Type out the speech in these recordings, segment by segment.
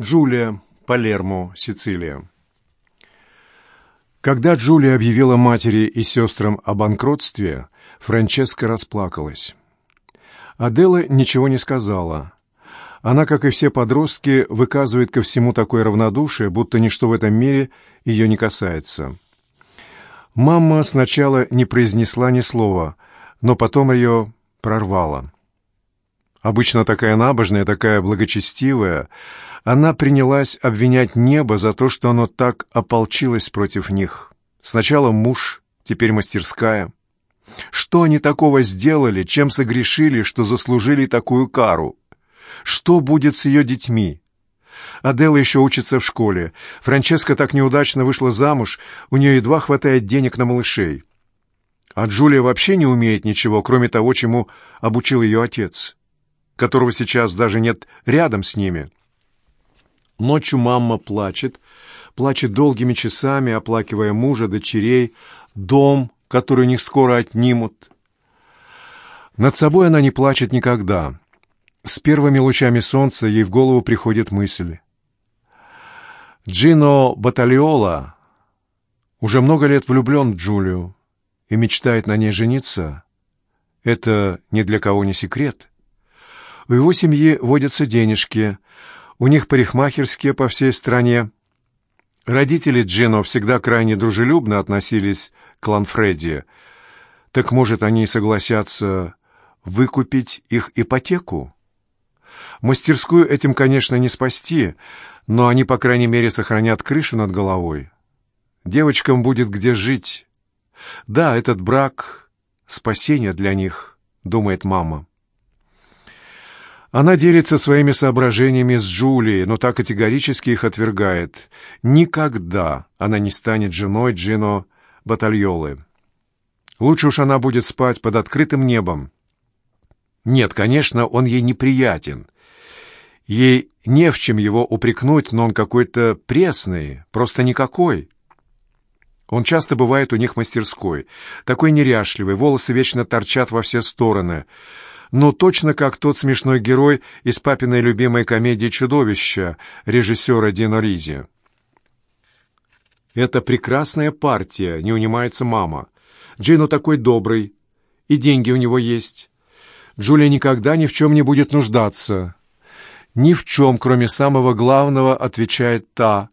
Джулия, Палермо, Сицилия. Когда Джулия объявила матери и сестрам о банкротстве, Франческа расплакалась. Адела ничего не сказала. Она, как и все подростки, выказывает ко всему такое равнодушие, будто ничто в этом мире ее не касается. Мама сначала не произнесла ни слова, но потом ее прорвала. Обычно такая набожная, такая благочестивая, она принялась обвинять небо за то, что оно так ополчилось против них. Сначала муж, теперь мастерская. Что они такого сделали, чем согрешили, что заслужили такую кару? Что будет с ее детьми? Адела еще учится в школе. Франческа так неудачно вышла замуж, у нее едва хватает денег на малышей. А Джулия вообще не умеет ничего, кроме того, чему обучил ее отец, которого сейчас даже нет рядом с ними. Ночью мама плачет, плачет долгими часами, оплакивая мужа, дочерей, дом, который у них скоро отнимут. Над собой она не плачет никогда. С первыми лучами солнца ей в голову приходит мысль. Джино Батальола уже много лет влюблен в Джулию и мечтает на ней жениться. Это ни для кого не секрет. У его семьи водятся денежки, у них парикмахерские по всей стране. Родители Джино всегда крайне дружелюбно относились к Ланфреди. Так, может, они согласятся выкупить их ипотеку? Мастерскую этим, конечно, не спасти, но они, по крайней мере, сохранят крышу над головой. Девочкам будет где жить. Да, этот брак — спасение для них, думает мама. Она делится своими соображениями с Джулией, но так категорически их отвергает. Никогда она не станет женой Джино Батальолы. Лучше уж она будет спать под открытым небом. Нет, конечно, он ей неприятен. Ей не в чем его упрекнуть, но он какой-то пресный, просто никакой. Он часто бывает у них в мастерской. Такой неряшливый, волосы вечно торчат во все стороны. Но точно как тот смешной герой из папиной любимой комедии «Чудовища» режиссера Дино Ризи. «Это прекрасная партия», — не унимается мама. «Джино такой добрый, и деньги у него есть. Джулия никогда ни в чем не будет нуждаться. «Ни в чем, кроме самого главного», — отвечает та.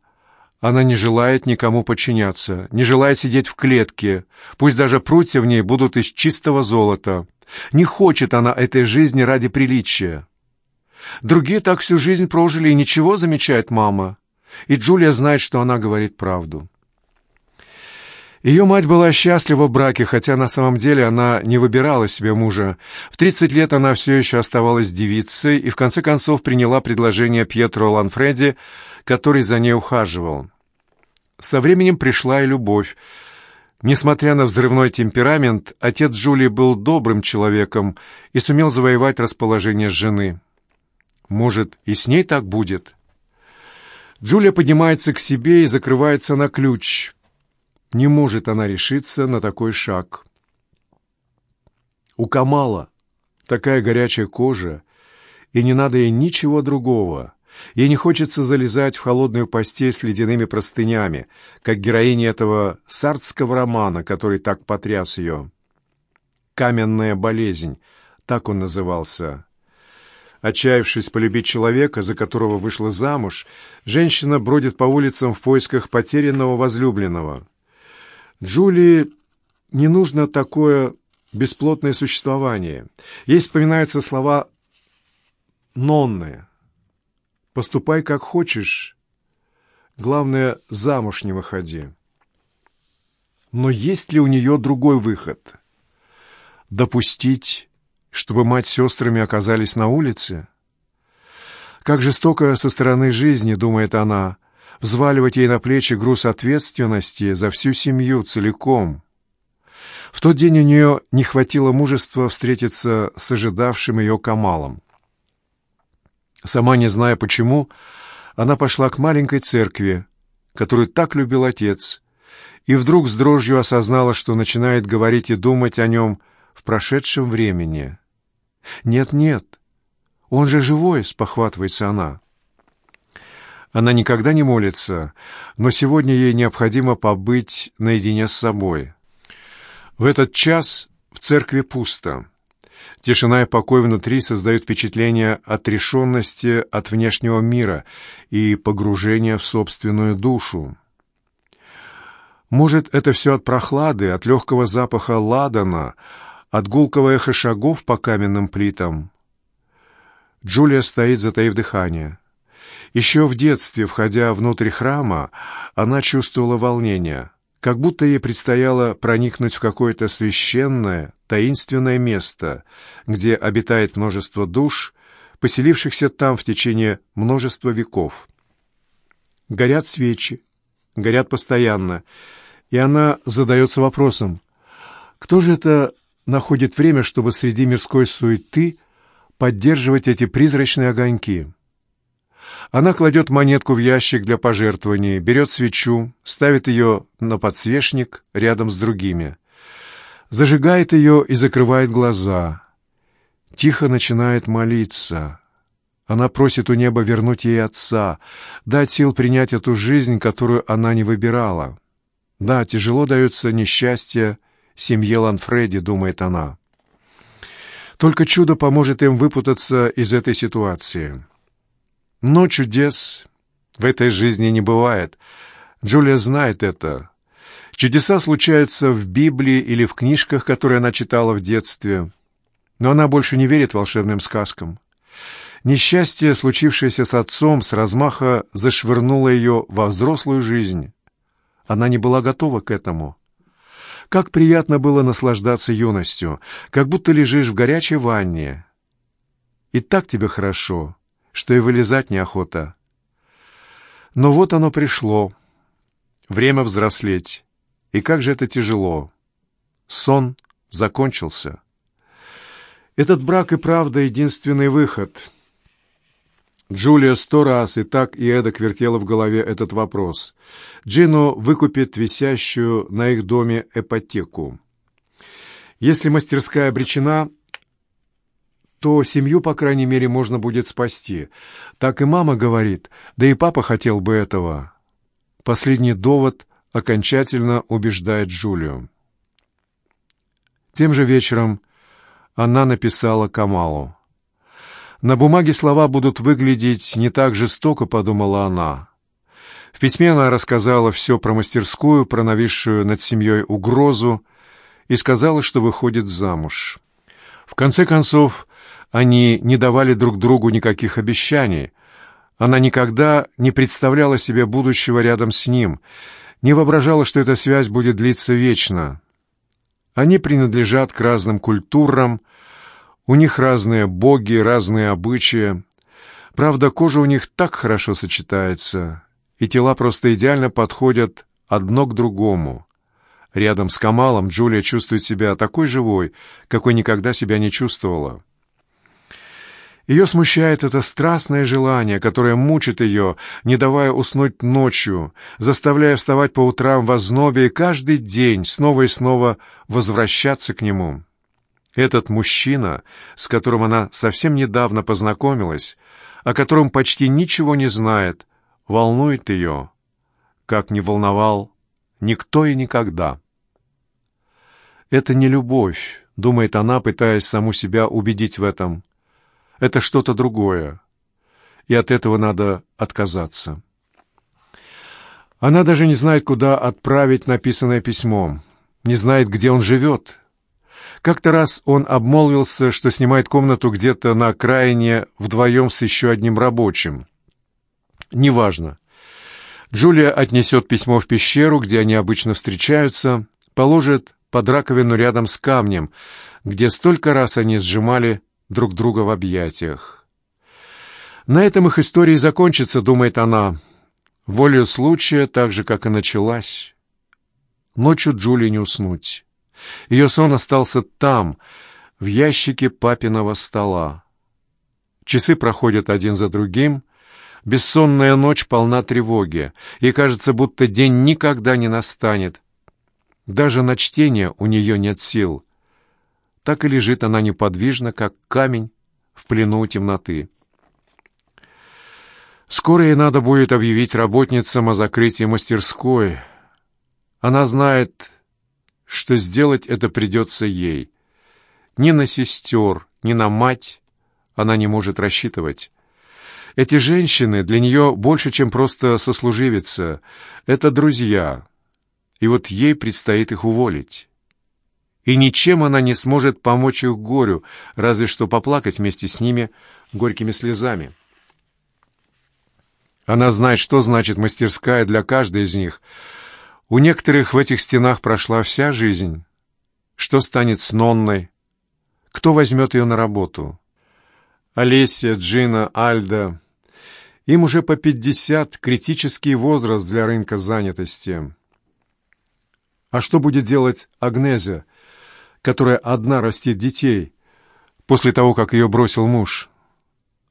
Она не желает никому подчиняться, не желает сидеть в клетке, пусть даже прутья в ней будут из чистого золота. Не хочет она этой жизни ради приличия. Другие так всю жизнь прожили, и ничего, замечает мама. И Джулия знает, что она говорит правду. Ее мать была счастлива в браке, хотя на самом деле она не выбирала себе мужа. В 30 лет она все еще оставалась девицей и в конце концов приняла предложение Пьетро Ланфреди, который за ней ухаживал. Со временем пришла и любовь. Несмотря на взрывной темперамент, отец Джулии был добрым человеком и сумел завоевать расположение жены. Может, и с ней так будет? Джулия поднимается к себе и закрывается на ключ — не может она решиться на такой шаг. У Камала такая горячая кожа, и не надо ей ничего другого. Ей не хочется залезать в холодную постель с ледяными простынями, как героиня этого сардского романа, который так потряс ее. «Каменная болезнь», так он назывался. Отчаявшись полюбить человека, за которого вышла замуж, женщина бродит по улицам в поисках потерянного возлюбленного. Джулии не нужно такое бесплотное существование. Ей вспоминаются слова Нонны. «Поступай, как хочешь. Главное, замуж не выходи». Но есть ли у нее другой выход? Допустить, чтобы мать с сестрами оказались на улице? Как жестоко со стороны жизни, думает она, — взваливать ей на плечи груз ответственности за всю семью целиком. В тот день у нее не хватило мужества встретиться с ожидавшим ее Камалом. Сама не зная почему, она пошла к маленькой церкви, которую так любил отец, и вдруг с дрожью осознала, что начинает говорить и думать о нем в прошедшем времени. «Нет-нет, он же живой!» — спохватывается она. Она никогда не молится, но сегодня ей необходимо побыть наедине с собой. В этот час в церкви пусто. Тишина и покой внутри создают впечатление отрешенности от внешнего мира и погружения в собственную душу. Может, это все от прохлады, от легкого запаха ладана, от гулкого эха шагов по каменным плитам. Джулия стоит, затаив дыхание. Еще в детстве, входя внутрь храма, она чувствовала волнение, как будто ей предстояло проникнуть в какое-то священное, таинственное место, где обитает множество душ, поселившихся там в течение множества веков. Горят свечи, горят постоянно, и она задается вопросом, кто же это находит время, чтобы среди мирской суеты поддерживать эти призрачные огоньки? Она кладет монетку в ящик для пожертвований, берет свечу, ставит ее на подсвечник рядом с другими. Зажигает ее и закрывает глаза. Тихо начинает молиться. Она просит у неба вернуть ей отца, дать сил принять эту жизнь, которую она не выбирала. Да, тяжело дается несчастье семье Ланфреди, думает она. Только чудо поможет им выпутаться из этой ситуации. Но чудес в этой жизни не бывает. Джулия знает это. Чудеса случаются в Библии или в книжках, которые она читала в детстве. Но она больше не верит волшебным сказкам. Несчастье, случившееся с отцом, с размаха зашвырнуло ее во взрослую жизнь. Она не была готова к этому. Как приятно было наслаждаться юностью, как будто лежишь в горячей ванне. И так тебе хорошо, что и вылезать неохота. Но вот оно пришло. Время взрослеть. И как же это тяжело. Сон закончился. Этот брак и правда единственный выход. Джулия сто раз и так и эдак вертела в голове этот вопрос. Джино выкупит висящую на их доме ипотеку. Если мастерская обречена, то семью, по крайней мере, можно будет спасти. Так и мама говорит, да и папа хотел бы этого. Последний довод окончательно убеждает Джулию. Тем же вечером она написала Камалу. «На бумаге слова будут выглядеть не так жестоко», — подумала она. В письме она рассказала все про мастерскую, про нависшую над семьей угрозу и сказала, что выходит замуж. В конце концов, они не давали друг другу никаких обещаний. Она никогда не представляла себе будущего рядом с ним — не воображала, что эта связь будет длиться вечно. Они принадлежат к разным культурам, у них разные боги, разные обычаи. Правда, кожа у них так хорошо сочетается, и тела просто идеально подходят одно к другому. Рядом с Камалом Джулия чувствует себя такой живой, какой никогда себя не чувствовала. Ее смущает это страстное желание, которое мучит ее, не давая уснуть ночью, заставляя вставать по утрам в ознобе и каждый день снова и снова возвращаться к нему. Этот мужчина, с которым она совсем недавно познакомилась, о котором почти ничего не знает, волнует ее, как не волновал никто и никогда. «Это не любовь», — думает она, пытаясь саму себя убедить в этом это что-то другое, и от этого надо отказаться. Она даже не знает, куда отправить написанное письмо, не знает, где он живет. Как-то раз он обмолвился, что снимает комнату где-то на окраине вдвоем с еще одним рабочим. Неважно. Джулия отнесет письмо в пещеру, где они обычно встречаются, положит под раковину рядом с камнем, где столько раз они сжимали друг друга в объятиях. На этом их история закончится, думает она, волею случая, так же, как и началась. Ночью Джули не уснуть. Ее сон остался там, в ящике папиного стола. Часы проходят один за другим, бессонная ночь полна тревоги, и кажется, будто день никогда не настанет. Даже на чтение у нее нет сил — так и лежит она неподвижно, как камень в плену темноты. Скоро ей надо будет объявить работницам о закрытии мастерской. Она знает, что сделать это придется ей. Ни на сестер, ни на мать она не может рассчитывать. Эти женщины для нее больше, чем просто сослуживица. Это друзья. И вот ей предстоит их уволить. И ничем она не сможет помочь их горю, разве что поплакать вместе с ними горькими слезами. Она знает, что значит мастерская для каждой из них. У некоторых в этих стенах прошла вся жизнь. Что станет с Нонной? Кто возьмет ее на работу? Олеся, Джина, Альда. Им уже по пятьдесят, критический возраст для рынка занятости. А что будет делать Агнезя, которая одна растит детей, после того, как ее бросил муж?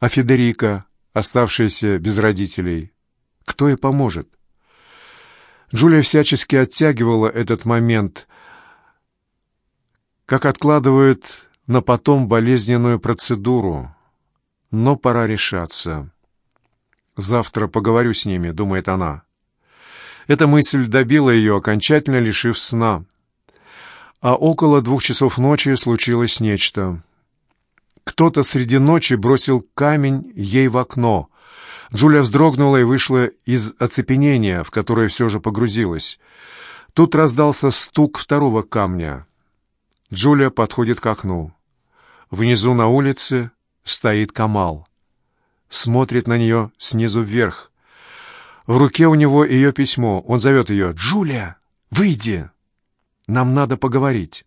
А Федерика, оставшаяся без родителей? Кто ей поможет? Джулия всячески оттягивала этот момент, как откладывают на потом болезненную процедуру. Но пора решаться. «Завтра поговорю с ними», — думает она. Эта мысль добила ее, окончательно лишив сна. А около двух часов ночи случилось нечто. Кто-то среди ночи бросил камень ей в окно. Джулия вздрогнула и вышла из оцепенения, в которое все же погрузилась. Тут раздался стук второго камня. Джулия подходит к окну. Внизу на улице стоит Камал. Смотрит на нее снизу вверх. В руке у него ее письмо. Он зовет ее. «Джулия, выйди! Нам надо поговорить».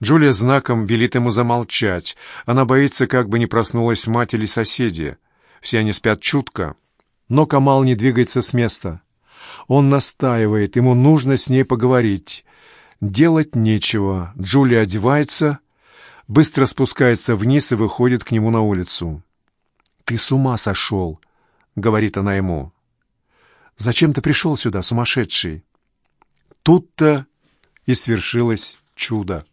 Джулия знаком велит ему замолчать. Она боится, как бы не проснулась мать или соседи. Все они спят чутко. Но Камал не двигается с места. Он настаивает, ему нужно с ней поговорить. Делать нечего. Джулия одевается, быстро спускается вниз и выходит к нему на улицу. «Ты с ума сошел!» — говорит она ему. «Зачем ты пришел сюда, сумасшедший?» Тут-то и свершилось чудо.